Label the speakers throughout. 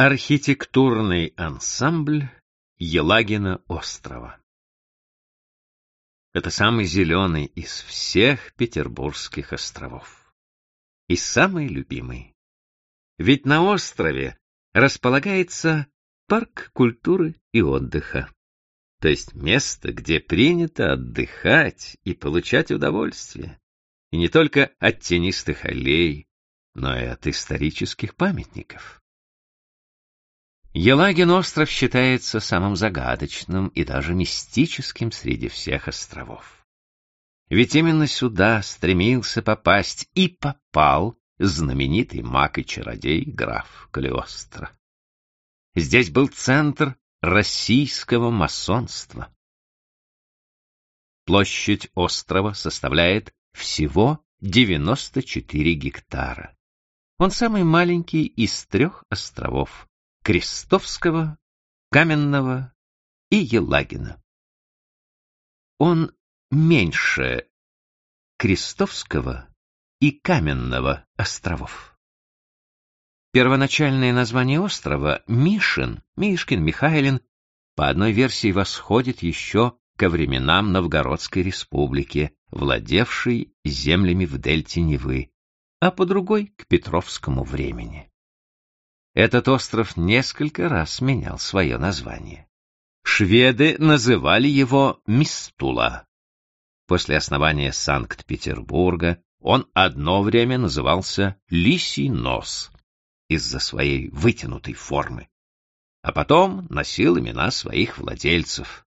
Speaker 1: Архитектурный ансамбль Елагина острова. Это самый зеленый из всех петербургских островов. И самый любимый. Ведь на острове располагается парк культуры и отдыха. То есть место, где принято отдыхать и получать удовольствие. И не только от тенистых аллей, но и от исторических памятников. Елагин остров считается самым загадочным и даже мистическим среди всех островов. Ведь именно сюда стремился попасть и попал знаменитый маг и чародей граф Калиостро. Здесь был центр российского масонства. Площадь острова составляет всего 94 гектара. Он самый маленький из трех островов, Крестовского, Каменного и Елагина. Он меньше Крестовского и Каменного островов. Первоначальное название острова Мишин, Мишкин, Михайлин, по одной версии восходит еще ко временам Новгородской республики, владевшей землями в дельте Невы, а по другой — к Петровскому времени. Этот остров несколько раз менял свое название. Шведы называли его Мистула. После основания Санкт-Петербурга он одно время назывался Лисий нос из-за своей вытянутой формы, а потом носил имена своих владельцев.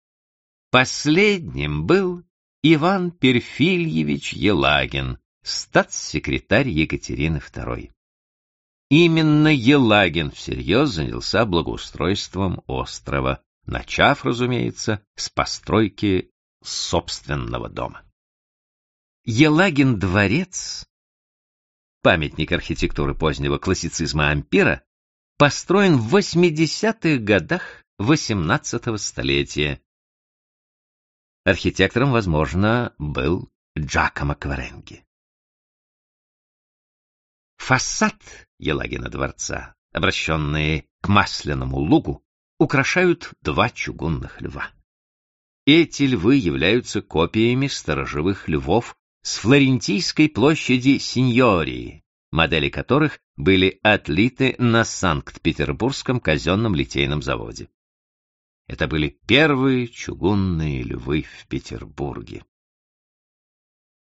Speaker 1: Последним был Иван Перфильевич Елагин, статс-секретарь Екатерины II. Именно Елагин всерьез занялся благоустройством острова, начав, разумеется, с постройки собственного дома. Елагин дворец, памятник архитектуры позднего классицизма ампира, построен в 80-х годах XVIII столетия. Архитектором, возможно, был Джакомо Кваренги. Фасад Елагина дворца, обращенные к масляному лугу, украшают два чугунных льва. Эти львы являются копиями сторожевых львов с флорентийской площади Синьории, модели которых были отлиты на Санкт-Петербургском казенном литейном заводе. Это были первые чугунные львы в Петербурге.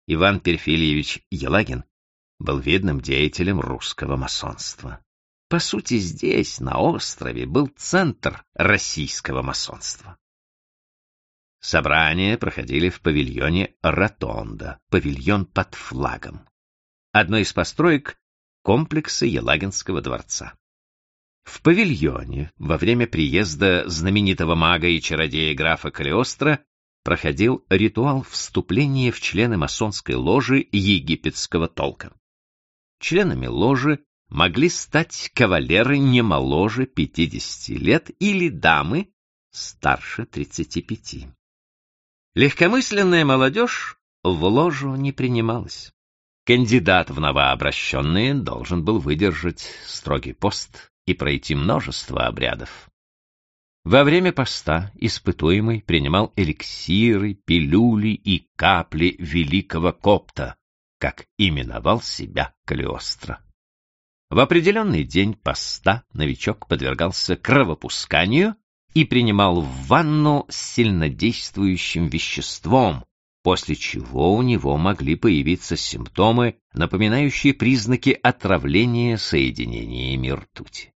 Speaker 1: Иван Перфильевич Елагин был видным деятелем русского масонства. По сути, здесь, на острове, был центр российского масонства. Собрания проходили в павильоне «Ротонда», павильон под флагом. Одной из построек комплекса Елагинского дворца. В павильоне во время приезда знаменитого мага и чародея графа Калиостро проходил ритуал вступления в члены масонской ложи египетского толка. Членами ложи могли стать кавалеры не моложе 50 лет или дамы старше 35. Легкомысленная молодежь в ложу не принималась. Кандидат в новообращенные должен был выдержать строгий пост и пройти множество обрядов. Во время поста испытуемый принимал эликсиры, пилюли и капли великого копта, как именовал себя Калиостро. В определенный день поста новичок подвергался кровопусканию и принимал в ванну с сильнодействующим веществом, после чего у него могли появиться симптомы, напоминающие признаки отравления соединениями ртути.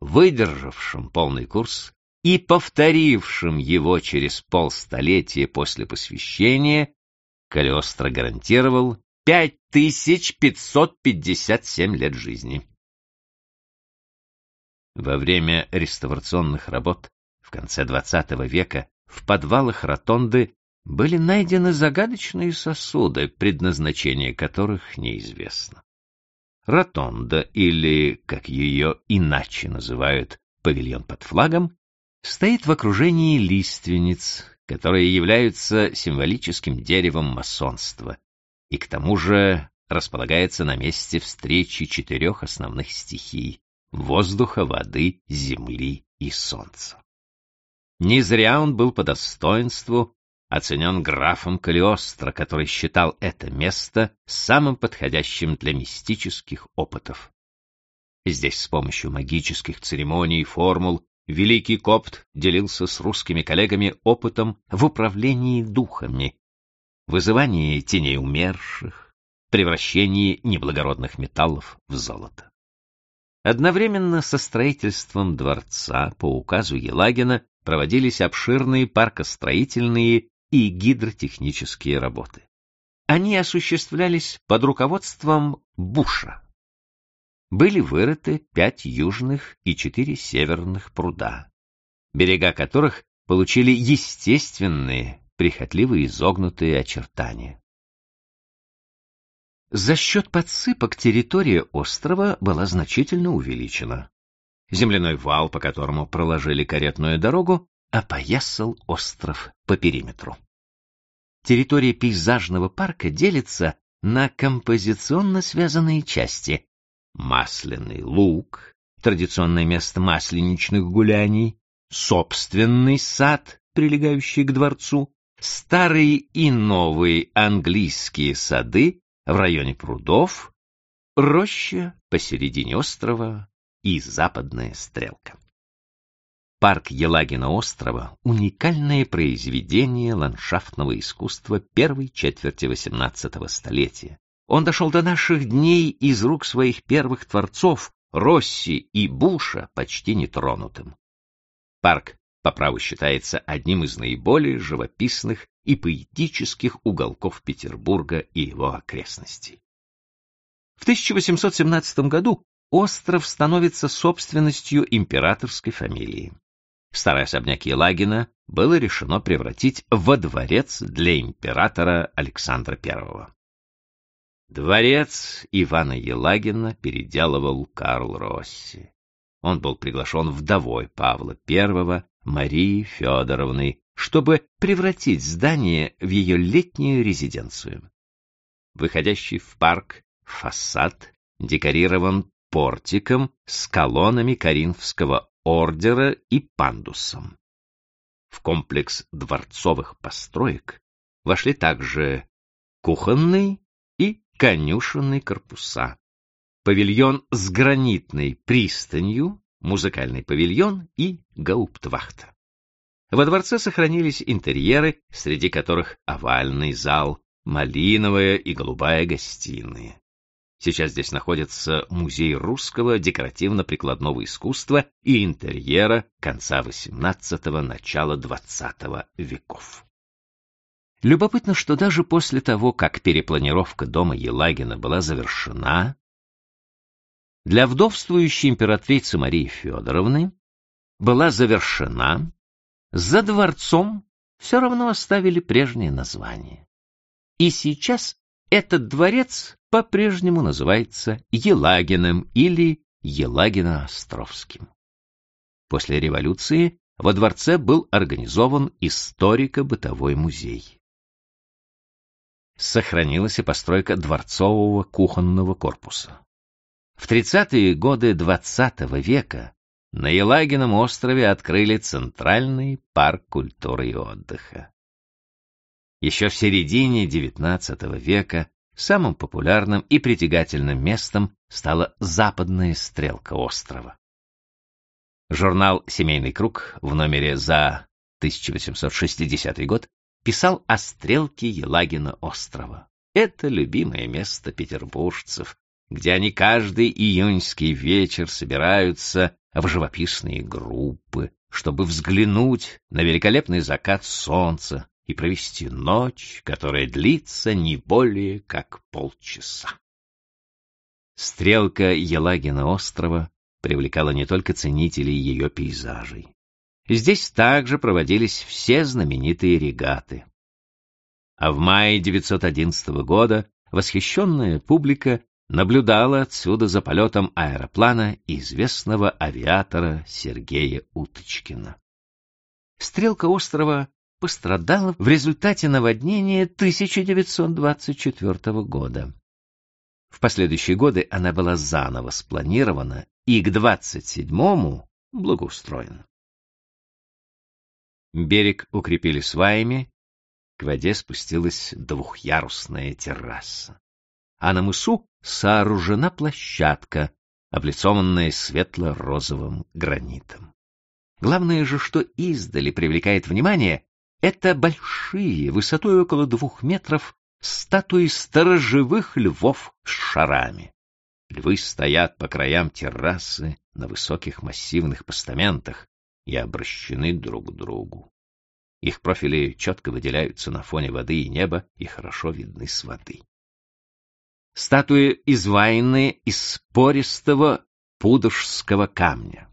Speaker 1: Выдержавшим полный курс и повторившим его через полстолетия после посвящения, Калиостро гарантировал 5557 лет жизни. Во время реставрационных работ в конце XX века в подвалах ротонды были найдены загадочные сосуды, предназначение которых неизвестно. Ротонда, или, как ее иначе называют, павильон под флагом, стоит в окружении лиственниц, которые являются символическим деревом масонства, и к тому же располагается на месте встречи четырех основных стихий — воздуха, воды, земли и солнца. Не зря он был по достоинству оценен графом Калиостро, который считал это место самым подходящим для мистических опытов. Здесь с помощью магических церемоний и формул великий копт делился с русскими коллегами опытом в управлении духами, вызывании теней умерших, превращении неблагородных металлов в золото. Одновременно со строительством дворца по указу Елагина проводились обширные паркостроительные и гидротехнические работы. Они осуществлялись под руководством Буша. Были вырыты пять южных и четыре северных пруда, берега которых получили естественные, прихотливо изогнутые очертания. За счет подсыпок территория острова была значительно увеличена. Земляной вал, по которому проложили каретную дорогу, опоясал остров по периметру. Территория пейзажного парка делится на композиционно связанные части. Масляный луг, традиционное место масленичных гуляний, собственный сад, прилегающий к дворцу, старые и новые английские сады в районе прудов, роща посередине острова и западная стрелка. Парк Елагина острова — уникальное произведение ландшафтного искусства первой четверти XVIII столетия. Он дошел до наших дней из рук своих первых творцов, Росси и Буша, почти нетронутым. Парк по праву считается одним из наиболее живописных и поэтических уголков Петербурга и его окрестностей. В 1817 году остров становится собственностью императорской фамилии. Старый особняк Елагина было решено превратить во дворец для императора Александра I. Дворец Ивана Елагина переделывал Карл Росси. Он был приглашен вдовой Павла I Марии Федоровны, чтобы превратить здание в ее летнюю резиденцию. Выходящий в парк фасад декорирован портиком с колоннами Коринфского ордера и пандусом. В комплекс дворцовых построек вошли также кухонный и конюшенный корпуса, павильон с гранитной пристанью музыкальный павильон и гауптвахта. Во дворце сохранились интерьеры, среди которых овальный зал, малиновая и голубая гостиные. Сейчас здесь находится музей русского декоративно-прикладного искусства и интерьера конца XVIII – начала XX веков. Любопытно, что даже после того, как перепланировка дома Елагина была завершена, для вдовствующей императрицы Марии Федоровны была завершена, за дворцом все равно оставили прежнее название. И сейчас этот дворец по-прежнему называется Елагиным или Елагино-Островским. После революции во дворце был организован историко-бытовой музей. Сохранилась и постройка дворцового кухонного корпуса. В 30-е годы XX -го века на Елагином острове открыли Центральный парк культуры и отдыха. Еще в середине XIX века самым популярным и притягательным местом стала западная стрелка острова. Журнал «Семейный круг» в номере за 1860 год писал о стрелке Елагина острова. Это любимое место петербуржцев, где они каждый июньский вечер собираются в живописные группы, чтобы взглянуть на великолепный закат солнца и провести ночь, которая длится не более как полчаса. Стрелка Елагина острова привлекала не только ценителей ее пейзажей. Здесь также проводились все знаменитые регаты. А в мае 911 года восхищенная публика наблюдала отсюда за полетом аэроплана известного авиатора Сергея Уточкина. Стрелка острова пострадала в результате наводнения 1924 года. В последующие годы она была заново спланирована и к 27-му благоустроена. Берег укрепили сваями, к воде спустилась двухъярусная терраса. А на мысу сооружена площадка, облицованная светло-розовым гранитом. Главное же, что издали привлекает внимание, это большие, высотой около двух метров, статуи сторожевых львов с шарами. Львы стоят по краям террасы на высоких массивных постаментах и обращены друг к другу. Их профили четко выделяются на фоне воды и неба и хорошо видны с воды. Статуи изваянные из пористого пудожского камня.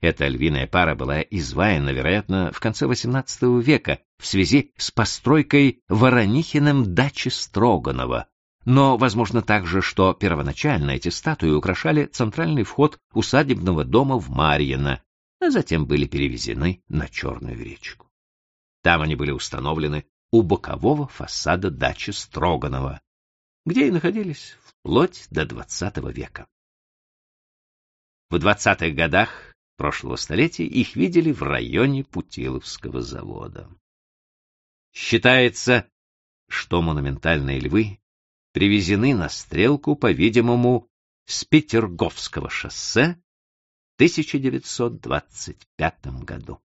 Speaker 1: Эта львиная пара была изваяна, вероятно, в конце XVIII века в связи с постройкой Воронихиным дачи Строганова, но, возможно также, что первоначально эти статуи украшали центральный вход усадебного дома в Марьино, а затем были перевезены на Черную речку. Там они были установлены у бокового фасада дачи Строганова, где и находились вплоть до XX века. В 20-х годах прошлого столетия их видели в районе Путиловского завода. Считается, что монументальные львы привезены на стрелку, по-видимому, с Петерговского шоссе в 1925 году.